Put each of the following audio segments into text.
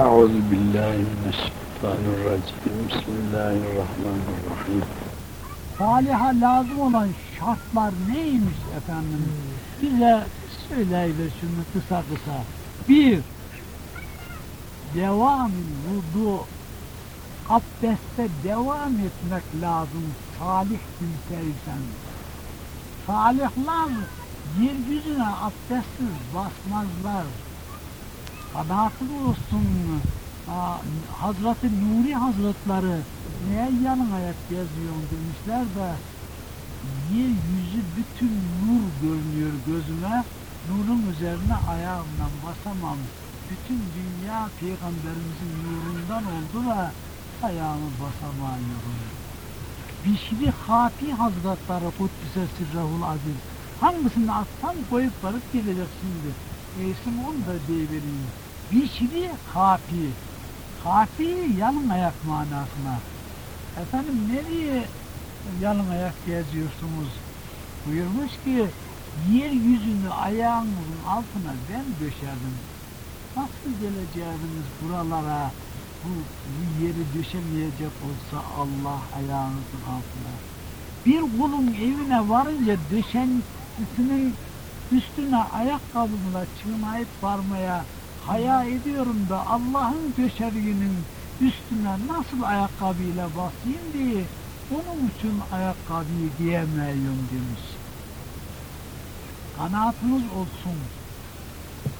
أعوذ بالله من الشيطان الرجيم بسم الله الرحمن الرحيم Saliha lazım olan şartlar neymiş efendim? Bize söyleyiver şunu kısa kısa. Bir, devam vudu, abdeste devam etmek lazım salih kimseysen. Salihler yeryüzüne abdestsiz basmazlar. Kanaatın olsun. Hazreti Nuri Hazretleri neye yanın ayak geziyorsun? demişler de yeryüzü bütün nur görünüyor gözüme? Nurun üzerine ayağımla basamam. Bütün dünya peygamberimizin nurundan oldu da ayağımı basamıyorum. Bişri Hafi Hazretleri Kuddise Sirrahul Aziz hangisini atsan koyup varıp gelecek şimdi isim onu da deyivereyim Bişri Hafi Hafi yalın ayak manasına. Efendim nereye yalın ayak geziyorsunuz? Buyurmuş ki yeryüzünü ayağınızın altına ben döşerdim. Nasıl geleceğiniz buralara? Bu, bu yeri döşemeyecek olsa Allah ayağınızın altına. Bir kulun evine varınca döşentisinin üstüne ayakkabımla çığınayıp varmaya haya ediyorum da Allah'ın döşeriğinin üstüne nasıl ayakkabıyla basayım diye onun için ayakkabıyı giyemiyorum demiş. Kanaatınız olsun.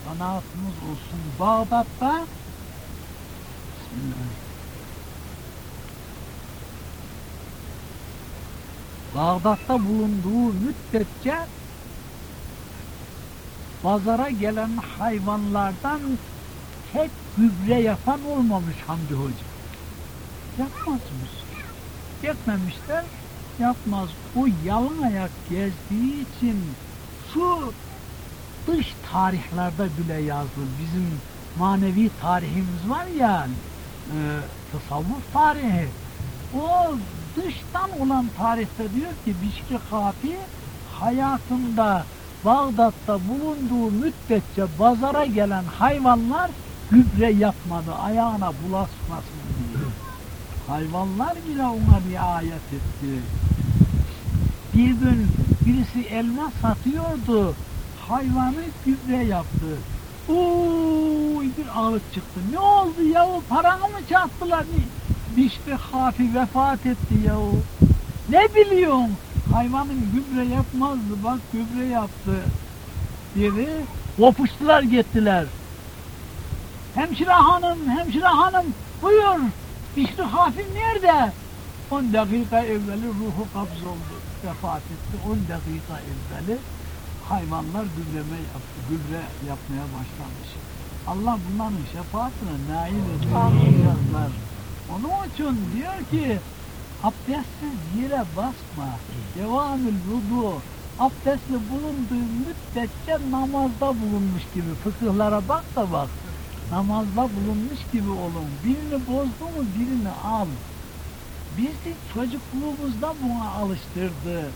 Kanaatınız olsun. Bağdat'ta. Bağdat'ta bulunduğu müddetçe pazara gelen hayvanlardan tek gübre yapan olmamış Hamdi Hoca. Yapmazmış. Yetmemişler, yapmaz. O yalın ayak gezdiği için şu dış tarihlerde bile yazdı. Bizim manevi tarihimiz var ya, e, tasavvuf tarihi. O dıştan olan tarihte diyor ki Bişri Kafi hayatında Bağdat'ta bulunduğu müddetçe pazara gelen hayvanlar gübre yapmadı, ayağına bulaşmasın diye. Hayvanlar bile ona riayet etti. Bir gün birisi elma satıyordu, hayvanı gübre yaptı. Uuu bir ağıt çıktı. Ne oldu yahu paranı mı çarptılar? İşte hafi vefat etti yahu. Ne biliyorsun? Hayvanın gübre yapmazdı bak gübre yaptı dedi. Kopuştular gittiler. Hemşire hanım, hemşire hanım buyur. Bişri Hafif nerede? 10 dakika evveli ruhu kabz oldu. Vefat etti. 10 dakika evveli hayvanlar gübreme yaptı. Gübre yapmaya başlamış. Allah bunların şefaatine nail edecekler. Onun için diyor ki abdestsiz yere basma. Devamül vudu. Abdestli bulunduğu müddetçe namazda bulunmuş gibi. Fıkıhlara bak da bak namazda bulunmuş gibi olun. Birini bozdu mu birini al. Bizi çocukluğumuzda buna alıştırdı.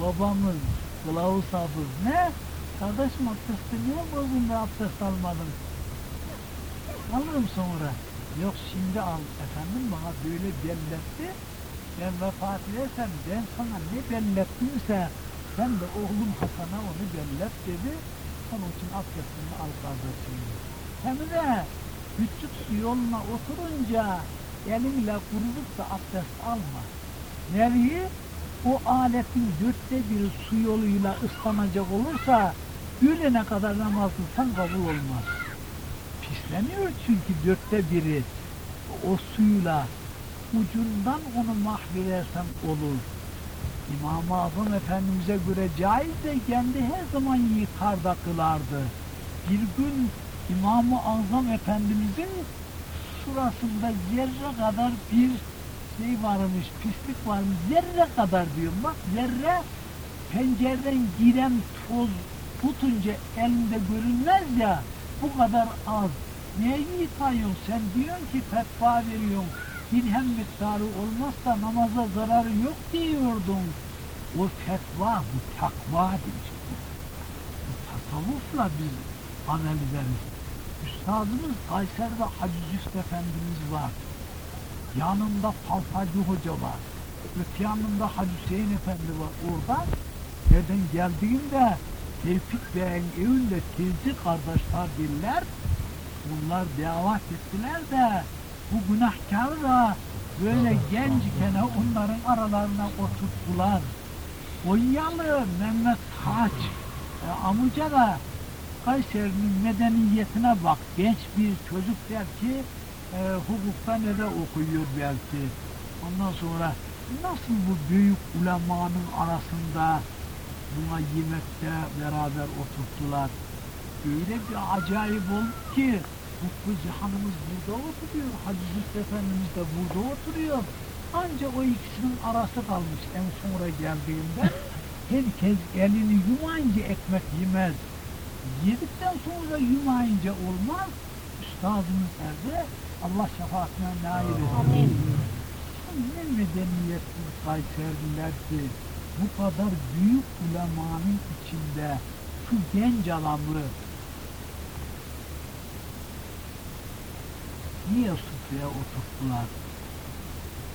Babamız, kılavuz hafız. Ne? Kardeşim abdesti niye bozdun da abdest almadın? Alırım sonra. Yok şimdi al efendim bana böyle belletti. Ben vefat edersem ben sana ne bellettimse sen de oğlum Hasan'a onu bellet dedi. Onun için abdestini al kardeşim. Hem de su yoluna oturunca elinle kurulup da abdest alma. Nereye? O aletin dörtte biri su yoluyla ıslanacak olursa öğlene kadar namaz kılsan kabul olmaz. Pisleniyor çünkü dörtte biri o suyla ucundan onu mahvedersen olur. İmam-ı Azam Efendimiz'e göre caiz de kendi her zaman yıkar kılardı. Bir gün İmam-ı Azam Efendimizin şurasında zerre kadar bir şey varmış, pislik varmış, zerre kadar diyor. Bak zerre pencereden giren toz tutunca elinde görünmez ya, bu kadar az. Neye yıkayıyorsun sen diyorsun ki fetva veriyorsun. Dirhem miktarı olmazsa namaza zararı yok diyordun. O fetva bu takva demiş. Bu tasavvufla biz amel ederiz. Üstadımız Kayser'de Hacı Züft Efendimiz var. Yanında Falfacı Hoca var. Öte yanında Hacı Hüseyin Efendi var. Orada nereden geldiğimde Tevfik Bey'in evinde teyze kardeşler diller. Bunlar davet ettiler de bu günahkarı da böyle gençken onların aralarına oturttular. Konyalı Mehmet Taç e, amca da Kayseri'nin medeniyetine bak. Genç bir çocuk belki e, hukukta ne de okuyor belki. Ondan sonra nasıl bu büyük ulemanın arasında buna yemekte beraber oturttular. Öyle bir acayip oldu ki Kutbu Cihan'ımız burada oturuyor. Hacı Zühtü Efendimiz de burada oturuyor. Ancak o ikisinin arası kalmış en sonra geldiğinde. Herkes elini yumayınca ekmek yemez. Yedikten sonra yumayınca olmaz. Üstadımız nerede? Allah şefaatine nail etsin. Ne medeniyetsiz Kayseriler ki bu kadar büyük ulemanın içinde şu genç adamı niye sufraya oturttular?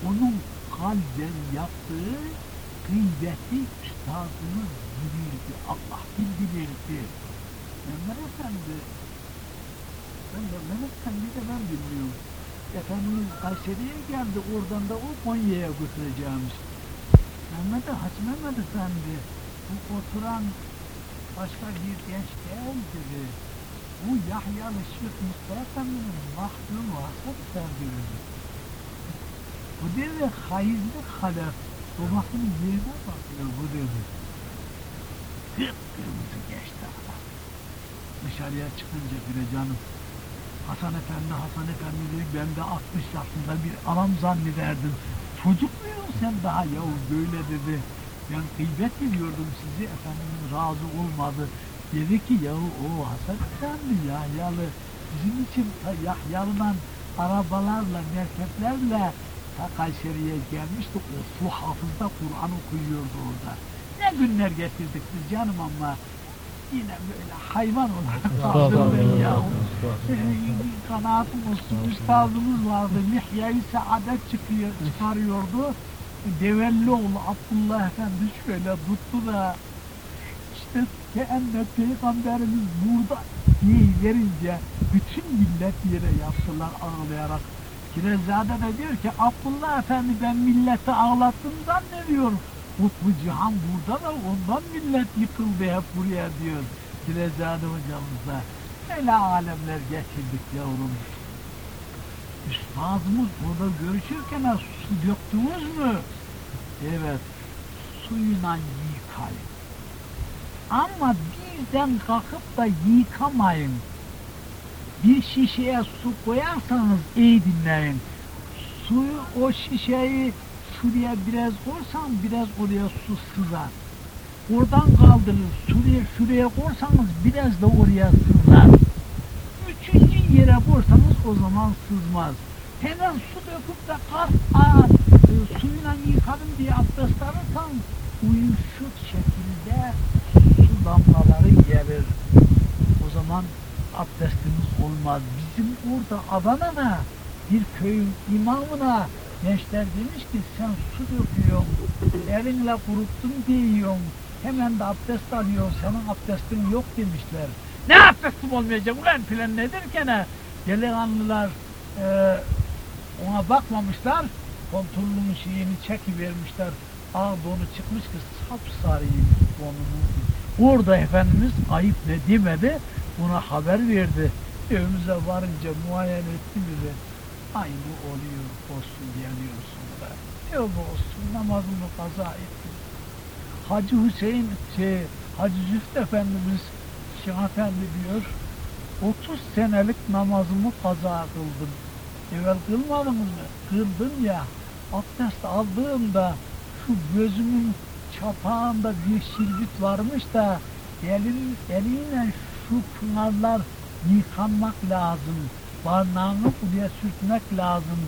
Onun kalben yaptığı gıybeti üstadımız bilirdi. Allah bildirdi. Mehmet Efendi ben Mehmet Efendi de ben bilmiyorum. Efendimiz Kayseri'ye geldi. Oradan da o Konya'ya götüreceğimiz. Mehmet Hacı Mehmet Efendi bu oturan başka bir genç değil dedi. Bu Yahyalı Şeyh Mustafa Efendi'nin mahdumu Hasan Efendi'nin. Bu dedi hayırlı halef. Babasının yerine bakıyor bu dedi. Kıpkırmızı geçti adam. Dışarıya çıkınca bile canım. Hasan Efendi, Hasan Efendi dedi, ben de 60 yaşında bir adam zannederdim. Çocuk muydun sen daha yahu böyle dedi. Ben gıybet ediyordum sizi, Efendimiz razı olmadı. Dedi ki yahu o Hasan Efendi Yahyalı bizim için Yahyalı'dan arabalarla, merkeplerle ta Kayseri'ye gelmişti. O su hafızda Kur'an okuyordu orada. Ne günler getirdik biz canım ama yine böyle hayvan olarak kaldım ben ya. Kanaatim olsun üstadımız vardı. Mihye-i Saadet çıkıyor, çıkarıyordu. Devellioğlu Abdullah Efendi şöyle tuttu da işte kendi peygamberimiz burada diye verince bütün millet yere yaptılar ağlayarak. Kirezade de diyor ki Abdullah Efendi ben milleti ağlattım zannediyorum. Kutbu Cihan burada da ondan millet yıkıldı hep buraya diyor. Kirezade hocamız da. Öyle alemler geçirdik yavrum. Üstadımız burada görüşürken su döktünüz mü? Evet. Suyuna yıkayın. Ama birden kalkıp da yıkamayın. Bir şişeye su koyarsanız iyi dinleyin. Suyu o şişeyi şuraya biraz koysan biraz oraya su sızar. Oradan kaldırır. Şuraya şuraya koysanız biraz da oraya sızar. Üçüncü yere koysanız o zaman sızmaz. Hemen su döküp de kalk aa, e, suyla yıkadım diye abdest alırsan uyuşuk su damlaları gelir. O zaman abdestimiz olmaz. Bizim orada Adana'da bir köyün imamına gençler demiş ki sen su döküyorsun, elinle kuruttun diyorsun, hemen de abdest alıyorsun, senin abdestin yok demişler. Ne abdestim olmayacak ulan filan nedir gene? Delikanlılar e, ona bakmamışlar, kontrolünün şeyini çekivermişler, ağ donu çıkmış ki sapsarıymış donunun. Orada Efendimiz ayıp ne demedi, buna haber verdi. Evimize varınca muayene etti bizi. Aynı oluyor, olsun geliyor sonra. Tövbe olsun, namazını kaza etti. Hacı Hüseyin, şey, Hacı Züft Efendimiz, Şeyh Efendi diyor, 30 senelik namazımı kaza kıldım. Evvel kılmadınız mı? Kıldım ya. Abdest aldığımda şu gözümün çapağında bir şirbit varmış da elin, elinle şu pınarlar yıkanmak lazım. Barnağını buraya sürtmek lazım.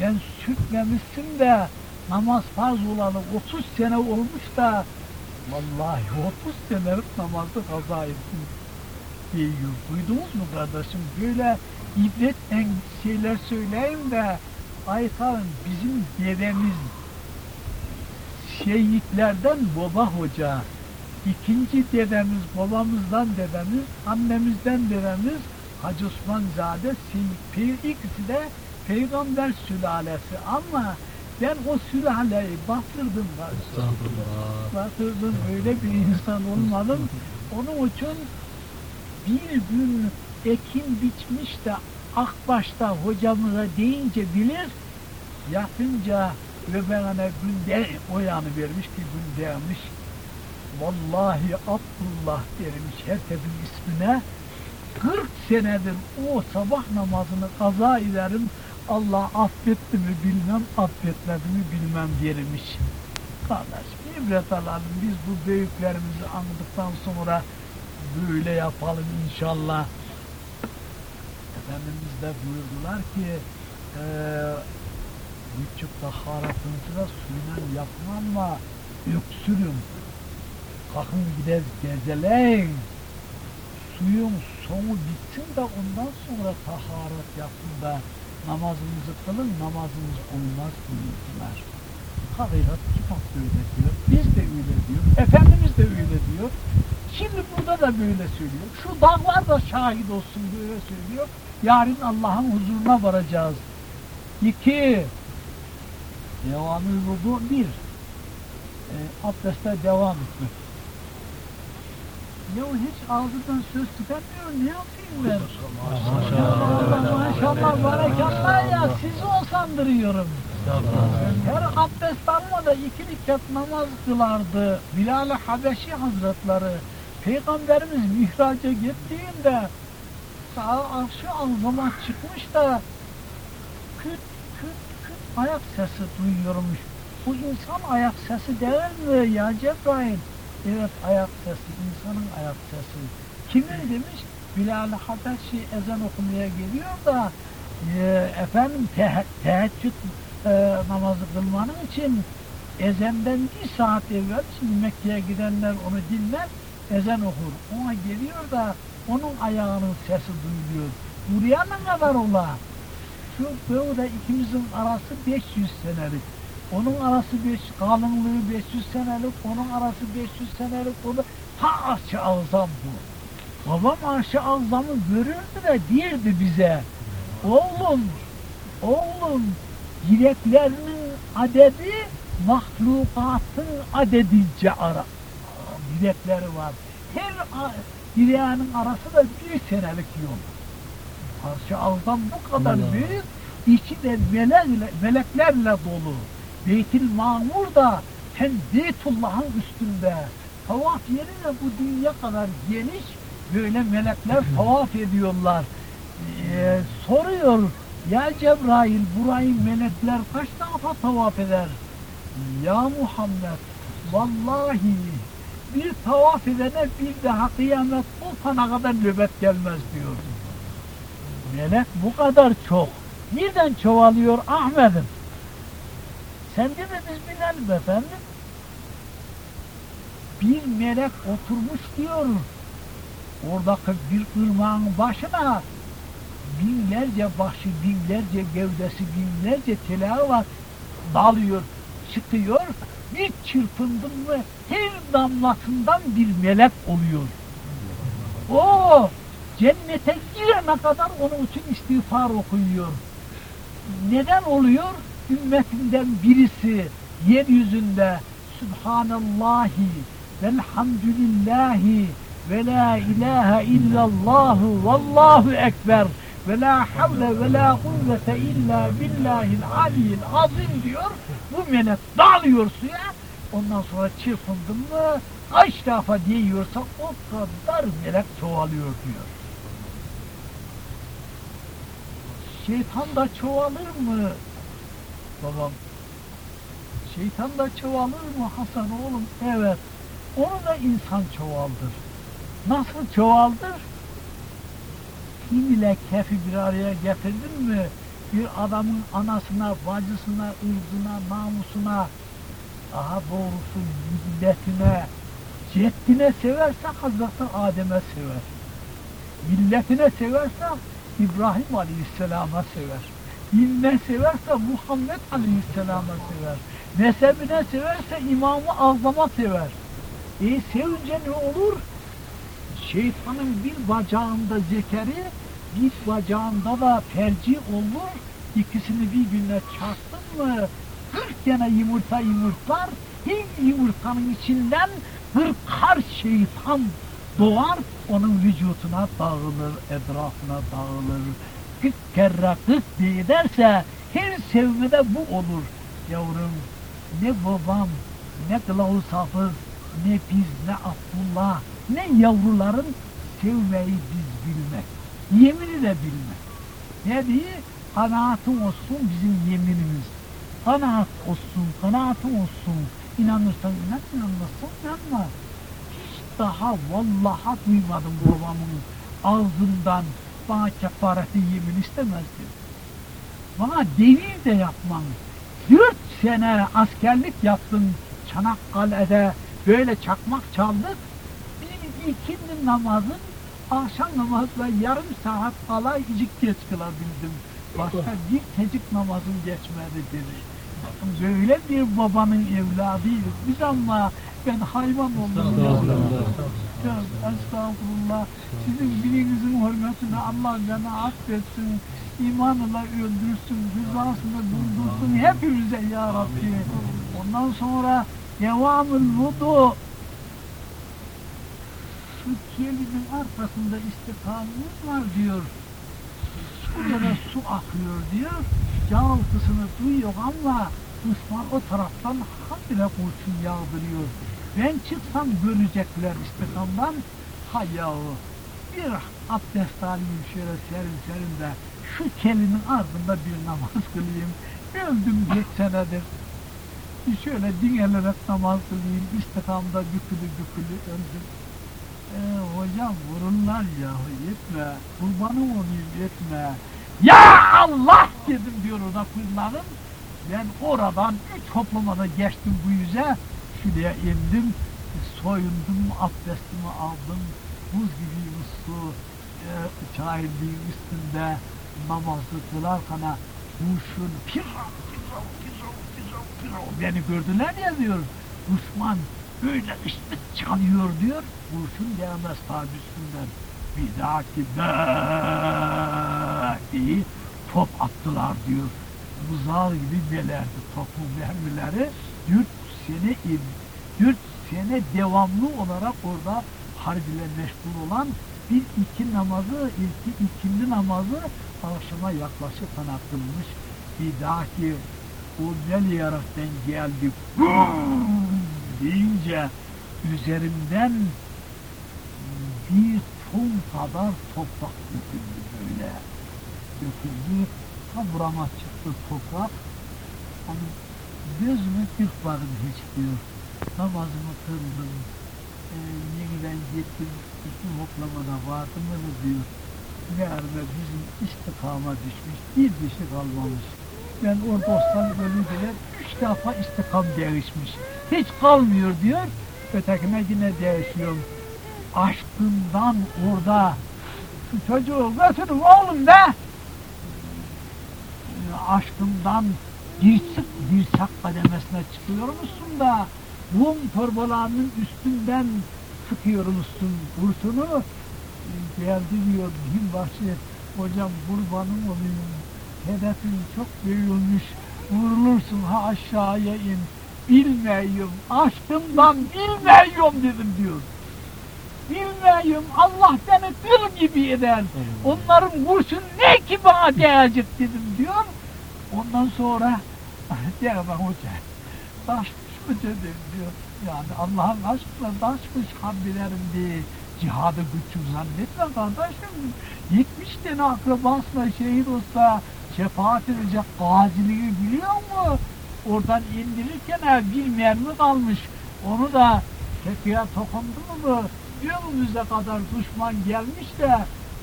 Ben sürtmemişsin de namaz farz olalı 30 sene olmuş da vallahi 30 senelik namazı kaza ettim. diyor. Duydunuz mu kardeşim? Böyle ibretten şeyler söyleyeyim de Aytal'ın bizim dedemiz şehitlerden baba hoca. İkinci dedemiz, babamızdan dedemiz, annemizden dedemiz Hacı Osmanzade Seyit. İkisi de peygamber sülalesi ama ben o sülaleyi batırdım. Batırdım öyle bir insan olmadım. Onun için bir gün ekim biçmiş de Akbaş'ta hocamıza deyince bilir, yatınca ve bana günde o yanı vermiş ki gün demiş. Vallahi Abdullah dermiş herkesin ismine. 40 senedir o sabah namazını kaza ederim. Allah affetti mi bilmem, affetmedi mi bilmem dermiş. Kardeş bir ibret alalım. Biz bu büyüklerimizi andıktan sonra böyle yapalım inşallah. Efendimiz de buyurdular ki eee küçük taharatınızı da suyla yapın ama öksürün. Kalkın gideriz gezeleyin. Suyun sonu bitsin de ondan sonra taharet yapın da namazınızı kılın, namazınız olmaz buyurdular. Hakikat kitap da öyle diyor, biz de öyle diyor, Efendimiz de öyle diyor. Şimdi burada da böyle söylüyor. Şu dağlar da şahit olsun böyle söylüyor. Yarın Allah'ın huzuruna varacağız. İki, devamı vudu bir, e, abdeste devam etmek. Ya hiç ağzından söz çıkarmıyor, ne yapayım ben? Maşallah, maşallah, barakallah ya, sizi o sandırıyorum. Her abdest almada iki rekat namaz kılardı Bilal-i Habeşi Hazretleri. Peygamberimiz mihraca gittiğinde sağ arşı alzama çıkmış da küt ayak sesi duyuyormuş. Bu insan ayak sesi değil mi ya Cebrail? Evet ayak sesi, insanın ayak sesi. Kimin demiş? Bilal-i Habeşi ezan okumaya geliyor da e, efendim te teheccüd e, namazı kılmanın için ezenden bir saat evvel şimdi Mekke'ye gidenler onu dinler ezan okur. Ona geliyor da onun ayağının sesi duyuluyor. Buraya ne kadar ola? Şu böyle ikimizin arası 500 senelik. Onun arası 5, kalınlığı 500 senelik, onun arası 500 senelik, o da ta arşı ağzam bu. Babam arşı ağzamı görürdü de derdi bize, oğlum, oğlum, yüreklerinin adedi mahlukatın adedince ara yürekleri var. Her yüreğinin arası da bir senelik yol. Ağzam bu kadar Allah. büyük, içi de melekle, meleklerle dolu. Beytil Mamur da hem Beytullah'ın üstünde. Tavaf yeri de bu dünya kadar geniş, böyle melekler tavaf ediyorlar. Ee, soruyor, ya Cebrail burayı melekler kaç defa tavaf eder? Ya Muhammed, vallahi bir tavaf edene bir daha kıyamet kopana kadar nöbet gelmez diyor. Melek bu kadar çok. Nereden çoğalıyor Ahmet'im? Sen de mi biz bilelim efendim? Bir melek oturmuş diyor. Oradaki bir ırmağın başına binlerce başı, binlerce gövdesi, binlerce telağı var. Dalıyor, çıkıyor. Bir çırpındın mı her damlasından bir melek oluyor. O cennete girene kadar onun için istiğfar okuyor. Neden oluyor? Ümmetinden birisi yeryüzünde Subhanallahi velhamdülillahi ve la ilahe illallahu vallahu ekber ve la havle ve la kuvvete illa billahil aliyyil azim diyor. Bu melek dağılıyor suya. Ondan sonra çırpındın mı kaç defa diyorsa o kadar melek çoğalıyor diyor. Şeytan da çoğalır mı? Babam. Şeytan da çoğalır mı Hasan oğlum? Evet. Onu da insan çoğaldır. Nasıl çoğaldır? Kim ile kefi bir araya getirdin mi? Bir adamın anasına, bacısına, ırzına, namusuna, daha doğrusu milletine, ceddine severse Hazreti Adem'e sever. milletine severse İbrahim Aleyhisselam'a sever. Dinine severse Muhammed Aleyhisselam'a sever. Mezhebine severse İmam-ı Azam'a sever. E sevince ne olur? Şeytanın bir bacağında zekeri, bir bacağında da ferci olur. İkisini bir güne çarptın mı 40 tane yumurta yumurtlar. Her yumurtanın içinden kırkar şeytan doğar. Onun vücuduna dağılır, etrafına dağılır. 40 kere 40 diye ederse her sevmede bu olur. Yavrum ne babam, ne kılavuz hafız, ne biz, ne Abdullah, ne yavruların sevmeyi biz bilmek. Yemini de bilmek. Ne diye? Kanaatın olsun bizim yeminimiz. Kanaat olsun, kanaatın olsun. İnanırsan inan, inanmazsan inanma. Daha vallaha duymadım babamın ağzından bana kefareti yemin istemezdi. Bana devir de yapmam. Dört sene askerlik yaptım Çanakkale'de böyle çakmak çaldık. Bir ikindi namazın akşam namazla yarım saat kala icik geç kılabildim. Başka bir tecik namazım geçmedi dedi. Böyle bir babanın evladıyız biz ama ben hayvan oldum. Ya, estağfurullah. Sizin birinizin hürmetine Allah beni affetsin. imanla öldürsün, rızasını buldursun hepimize ya Rabbi. Ondan sonra devamül vudu şu kelinin arkasında istikamımız var diyor. Burada da su akıyor diyor. Yağıltısını duyuyor ama düşman o taraftan habire kurşun yağdırıyor. Ben çıksam görecekler istikamdan. Ha yahu bir abdest alayım şöyle serin serin de şu kelinin ardında bir namaz kılayım. Öldüm geç senedir. Şöyle dinlenerek namaz kılayım. İstikamda bükülü bükülü öldüm. Ee, hocam vururlar yahu yetme. Kurbanım olayım yetme. Ya Allah dedim diyor orada kızlarım. Ben oradan üç hoplamada geçtim bu yüze. Şuraya indim. Soyundum, abdestimi aldım. Buz gibi su e, çayırlığın üstünde namazı kılarken kuşun pirav pirav pirav pirav pirav beni gördüler ya diyor. Düşman böyle ışlık çalıyor diyor. Kurşun gelmez tabi üstünden. Bir dahaki diye top attılar diyor. Buzağ gibi belerdi topun mermileri. Dört sene dört sene devamlı olarak orada harbiyle meşgul olan bir iki namazı, ilki ikindi namazı akşama yaklaşık kılmış. Bir dahaki o Veliyarak'tan geldi deyince üzerimden bir ton kadar toprak döküldü böyle. Döküldü. Tam burama çıktı toprak. Hani gözümü kırpmadım hiç diyor. Namazımı kıldım. Ee, yeniden gittim. İki hoplamada vardım mı diyor. Meğerme bizim istikama düşmüş. Bir dişi kalmamış. Ben o dostlar ölünce üç defa istikam değişmiş. Hiç kalmıyor diyor. Ötekine yine değişiyor. Aşkından orada şu çocuğu götürün oğlum be. Aşkından dirsek, dirsek kademesine çıkıyor musun da Rum torbalarının üstünden sıkıyor musun kurşunu? Geldi diyor binbaşı, hocam kurbanım olayım, hedefin çok büyümüş, vurulursun ha aşağıya in, bilmiyorum, aşkımdan bilmiyorum dedim diyor. Bilmiyorum, Allah beni dil gibi eder, onların kurşun ne ki bana değecek dedim diyor. Ondan sonra, diyemem hoca, taşmış mı dedim diyor. Yani Allah'ın aşkına taşmış hamdilerim diye cihadı güçlü zannetme kardeşim. 70 tane akrabasına şehit olsa şefaat edecek gaziliği biliyor mu? Oradan indirirken bilmeyen mi kalmış? Onu da tepeye tokundu mu? Önümüze kadar düşman gelmiş de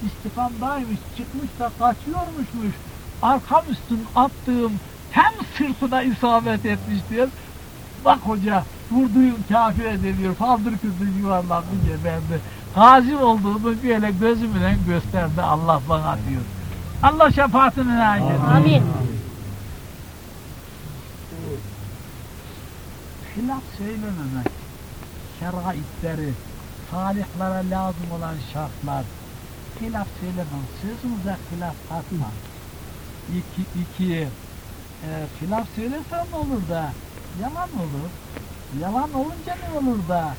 istikamdaymış, çıkmış da kaçıyormuşmuş. Arkam üstün attığım hem sırtına isabet etmiş diyor. Bak hoca vurduğum kafir ediliyor. Paldır kızı yuvarlandı geberdi. gazi olduğumu böyle gözümle gösterdi Allah bana diyor. Allah şefaatini nail etsin. Amin. Hilaf söylememek, şeraitleri, salihlere lazım olan şartlar, hilaf söylemem, sözümüze hilaf katma. İki, iki, e, hilaf söylesem olur da, yalan olur. Yalan olunca ne olur da,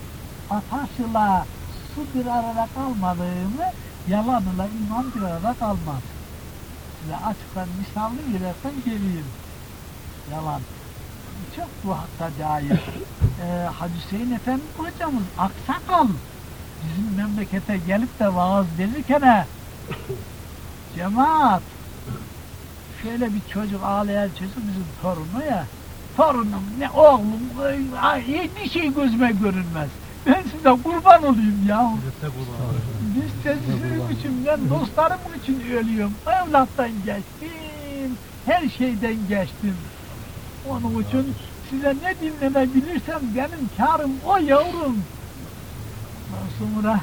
ataşla su bir arada kalmadığını, yalanla iman bir arada kalmaz. Size açıktan misallı verirsen geleyim. Yalan. Çok bu hakka dair. Ee, Hacı Hüseyin Efendi hocamız aksakal. Bizim memlekete gelip de vaaz verirken cemaat şöyle bir çocuk ağlayan çocuk bizim torunu ya torunum ne oğlum ay, ay, bir şey gözüme görünmez. Ben size kurban olayım ya. Biz de sizin için, ben dostlarım için ölüyorum. Evlattan geçtim, her şeyden geçtim. Onun için size ne dinlenebilirsem benim karım o yavrum. Sonra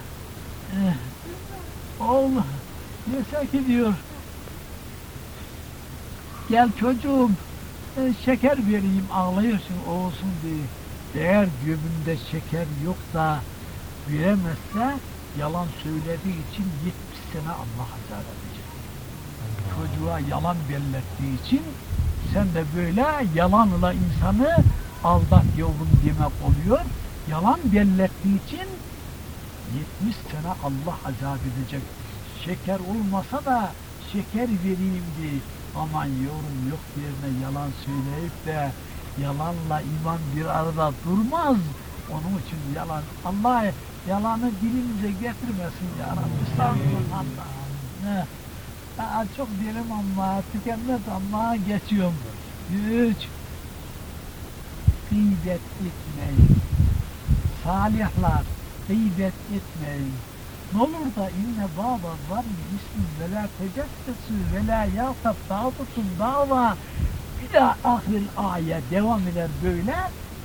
eh, oğul dese ki diyor gel çocuğum şeker vereyim ağlıyorsun olsun diye. Eğer cebinde şeker yok da veremezse yalan söylediği için 70 sene Allah azap edecek. Çocuğa yalan bellettiği için sen de böyle yalanla insanı aldat yavrum demek oluyor. Yalan bellettiği için 70 sene Allah azap edecek. Şeker olmasa da şeker vereyim diye aman yavrum yok yerine yalan söyleyip de yalanla iman bir arada durmaz. Onun için yalan Allah yalanı dilimize getirmesin ya Rabbi. Sağ olun çok derim ama tükenmez ama geçiyorum. Üç. Gıybet etmeyin. Salihler gıybet etmeyin. Ne olur da inne baba var mı ismin ve la tecessesü ve la yâtab dağıtın dava bir daha ahir ayet devam eder böyle.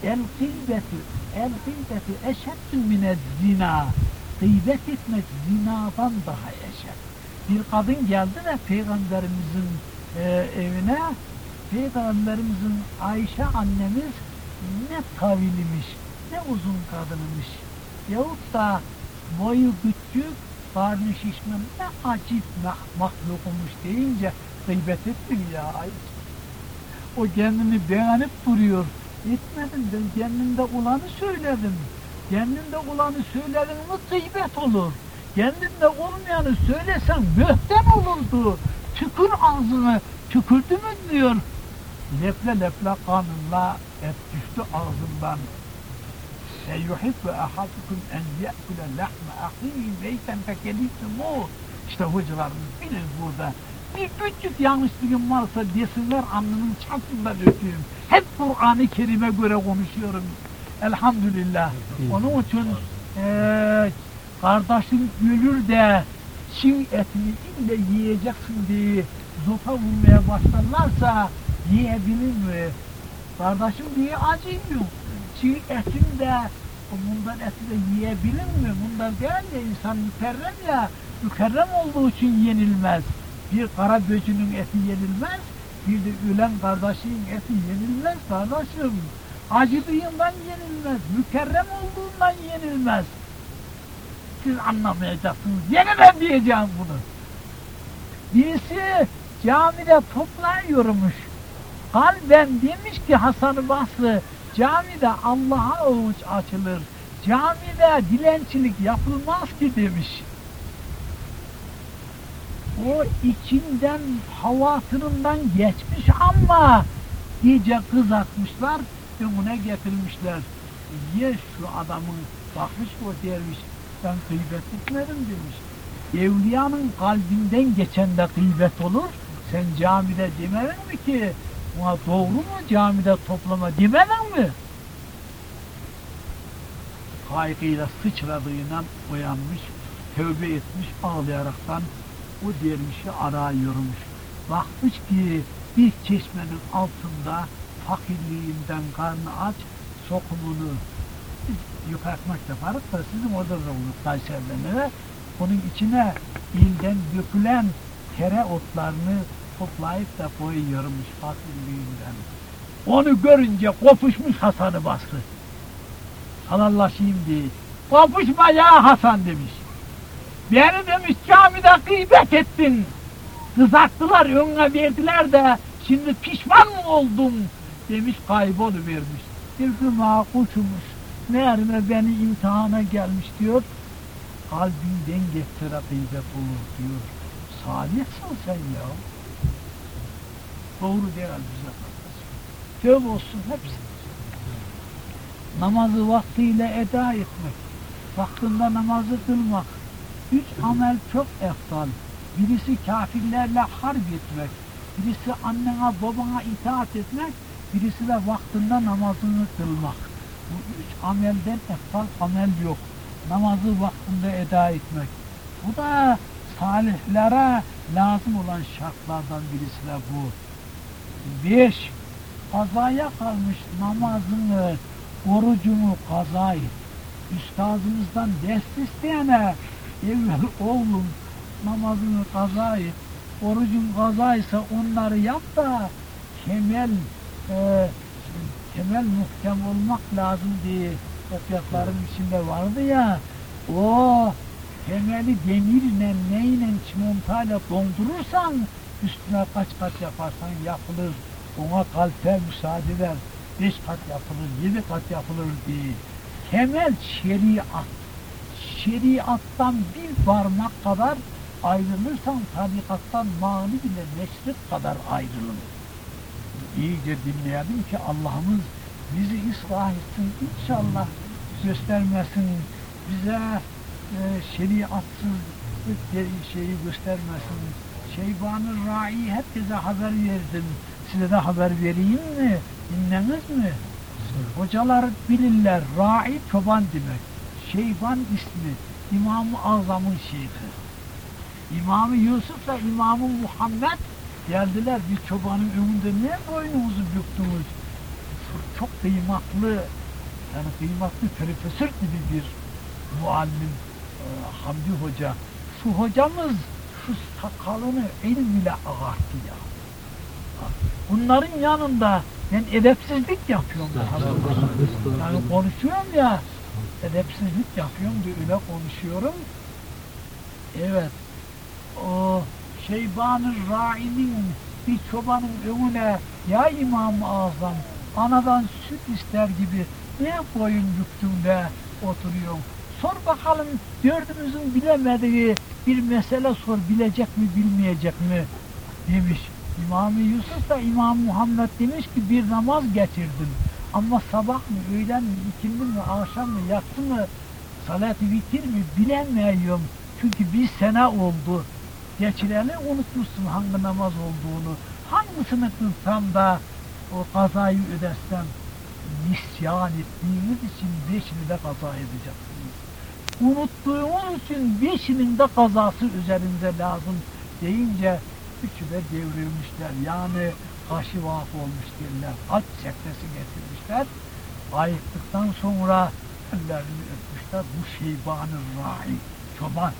El gıybeti el gıybeti eşeddü mine zina. Gıybet etmek zinadan daha eşed bir kadın geldi de peygamberimizin e, evine. Peygamberimizin Ayşe annemiz ne tavilimiş ne uzun kadınmış. Yahut da boyu küçük karnı şişman ne acip mah- mahlukmuş deyince gıybet ettin ya Ayşe o kendini beğenip duruyor. Etmedim ben kendimde olanı söyledim. Kendimde olanı söyledin mi gıybet olur. Kendinde olmayanı söylesen böhten olurdu. Tükür ağzını, tükürdü mü diyor. Leple leple kanınla et düştü ağzından. E yuhibbu ahadukum en ye'kule lahme ahihi meyten fekelitumuh. İşte hocalarımız bilir burada. Bir küçük yanlışlığım varsa desinler alnının çatından öpeyim. Hep Kur'an-ı Kerim'e göre konuşuyorum. Elhamdülillah. Onun için eee kardeşin ölür de çiğ etini ille yiyeceksin diye zopa vurmaya başlarlarsa yiyebilir mi? Kardeşim diye acıyor. Çiğ etin de bundan eti de yiyebilir mi? Bundan değil ya insan mükerrem ya. Mükerrem olduğu için yenilmez. Bir kara böcünün eti yenilmez. Bir de ölen kardeşin eti yenilmez kardeşim. Acıdığından yenilmez. Mükerrem olduğundan yenilmez. Siz anlamayacaksınız. Yeniden diyeceğim bunu. Birisi camide toplanıyormuş. Kalben demiş ki Hasan-ı Basri camide Allah'a avuç açılır. Camide dilencilik yapılmaz ki demiş. O içinden havatırından geçmiş ama iyice kızartmışlar önüne getirmişler. Ye şu adamın bakmış o derviş ben gıybet etmedim demiş. Evliyanın kalbinden geçen de gıybet olur. Sen camide demedin mi ki buna doğru mu camide toplama demedin mi? Kaygıyla sıçradığından uyanmış, tövbe etmiş ağlayaraktan o dervişi arıyormuş. Bakmış ki bir çeşmenin altında fakirliğinden karnı aç sokumunu yukarı ekmek yaparız da sizin orada da olur Kayseri'den eve. Onun içine ilden dökülen tere otlarını toplayıp da koyuyormuş fakirliğinden. Onu görünce kopuşmuş Hasan'ı bastı. Halallaşayım diye. Kopuşma ya Hasan demiş. Beni demiş camide gıybet ettin. Kızarttılar önüne verdiler de şimdi pişman mı oldum demiş kayboluvermiş. Bir cuma kuşumuş. Meğerime beni imtihana gelmiş diyor. Kalbinden getire gıybet olur diyor. Salihsin sen ya. Doğru değil bize. Tövbe olsun hepsi. Namazı vaktiyle eda etmek. Vaktinde namazı kılmak. Üç amel çok eftal. Birisi kafirlerle harp etmek. Birisi annene babana itaat etmek. Birisi de vaktinde namazını kılmak. Bu üç amelden eftal amel yok. Namazı vaktinde eda etmek. Bu da salihlere lazım olan şartlardan birisi de bu. Beş, kazaya kalmış namazını, orucunu kaza et. Üstazımızdan ders isteyene, evvel oğlum namazını kaza et, orucun kazaysa onları yap da temel, e, temel muhkem olmak lazım diye toprakların içinde vardı ya, o temeli demirle, neyle, çimentayla dondurursan üstüne kaç kat yaparsan yapılır. Ona kalpte müsaade ver. Beş kat yapılır, yedi kat yapılır diye. Temel şeriat. Şeriattan bir parmak kadar ayrılırsan tarikattan mani bile meşrik kadar ayrılır. İyice dinleyelim ki Allah'ımız bizi ıslah etsin inşallah göstermesin bize e, şeriatsız şeyi göstermesin Şeybanı Ra'i herkese haber verdim. Size de haber vereyim mi? Dinlediniz mi? Hocalar bilirler. Ra'i çoban demek. Şeyban ismi. İmam-ı Azam'ın şeyhi. İmam-ı Yusuf'la İmam-ı Muhammed geldiler. Bir çobanın önünde ne boynunuzu büktünüz? Çok kıymetli, yani kıymetli profesör gibi bir muallim e, Hamdi Hoca. Şu hocamız şu sakalını elimle ağarttı ya. Bunların yanında ben edepsizlik yapıyorum. Yani konuşuyorum ya, edepsizlik yapıyorum diye öyle konuşuyorum. Evet, o Şeyban-ı Ra'i'nin bir çobanın önüne ya İmam-ı Azam anadan süt ister gibi ne boyun büktün de oturuyorsun. Sor bakalım dördümüzün bilemediği bir mesele sor bilecek mi bilmeyecek mi demiş. İmam-ı Yusuf da İmam Muhammed demiş ki bir namaz geçirdim. Ama sabah mı, öğlen mi, ikindi mi, akşam mı, yatsı mı, salat-ı vitir mi bilemiyorum. Çünkü bir sene oldu. Geçireni unutmuşsun hangi namaz olduğunu. Hangisini kılsam da o kazayı ödesem nisyan ettiğiniz için beşini de kaza edeceksiniz. Unuttuğunuz için beşinin de kazası üzerinde lazım deyince üçü de devrilmişler. Yani kaşı vakı olmuş derler. At çektesi getirmişler. Ayıktıktan sonra ellerini öpmüşler. Bu şeybanı rahi, çoban.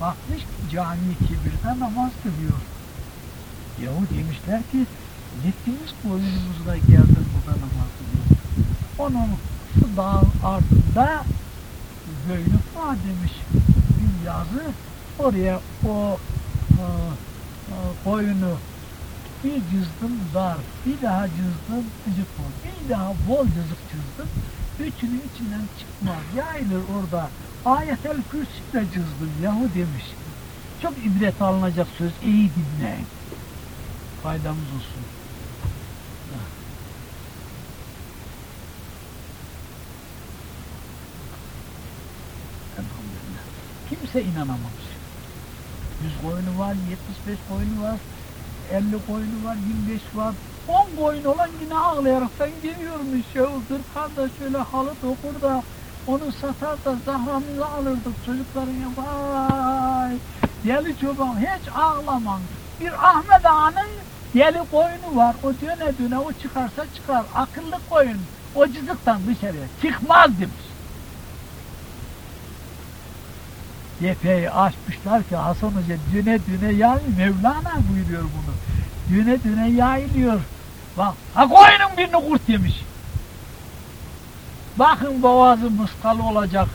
Bakmış cami kibirde namaz kılıyor. Yahu demişler ki gittiniz boynumuzda geldin burada namaz kılıyor. Onun şu dağın ardında göynük var demiş. Yazı oraya o e, e, koyunu bir cızdım dar, bir daha cızdım cızık ol, bir daha bol cızık cızdım. Üçünün içinden çıkmaz, yayılır orada. Ayet-el Kürsi'yle cızdım yahu demiş. Çok ibret alınacak söz, iyi dinleyin. Faydamız olsun. Kimse inanamamış. 100 koyunu var, 75 koyunu var, 50 koyunu var, 25 var. 10 koyun olan yine ağlayaraktan geliyormuş ya. Kırkar şöyle halı dokur da onu satar da zahramını alırdık çocukların vay. Deli çoban hiç ağlaman. Bir Ahmet Ağa'nın deli koyunu var. O döne döne o çıkarsa çıkar. Akıllı koyun. o cızıktan dışarıya çıkmaz demiş. Cepheyi açmışlar ki Hasan Hoca düne düne yay Mevlana buyuruyor bunu. Düne düne yayılıyor. Bak ha koyunun birini kurt yemiş. Bakın boğazı muskalı olacak.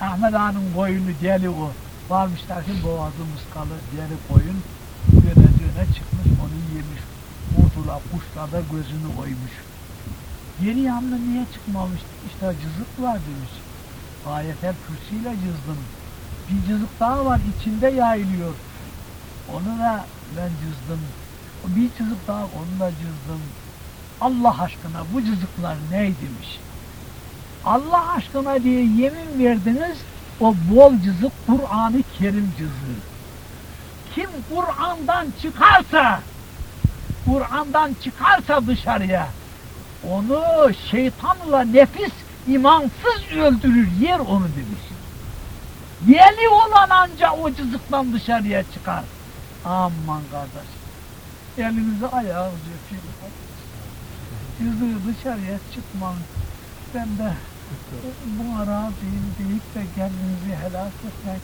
Ahmet Ağa'nın koyunu deli o. Varmışlar ki boğazı muskalı deli koyun. Düne düne çıkmış onu yemiş. Kurtula kuşlar da gözünü koymuş. Geri yanına niye çıkmamış? İşte cızık var demiş. Ayetel kürsüyle cızdım. Bir cızık daha var içinde yayılıyor. Onu da ben cızdım. Bir cızık daha onu da cızdım. Allah aşkına bu cızıklar ne demiş. Allah aşkına diye yemin verdiniz o bol cızık Kur'an-ı Kerim cızığı. Kim Kur'an'dan çıkarsa Kur'an'dan çıkarsa dışarıya onu şeytanla nefis imansız öldürür yer onu demiş. Yeli olan anca o cızıktan dışarıya çıkar. Aman kardeş. Elinizi ayağınızı öpeyim. Cızığı dışarıya çıkman. Ben de bu araziyim deyip de kendinizi helak etmek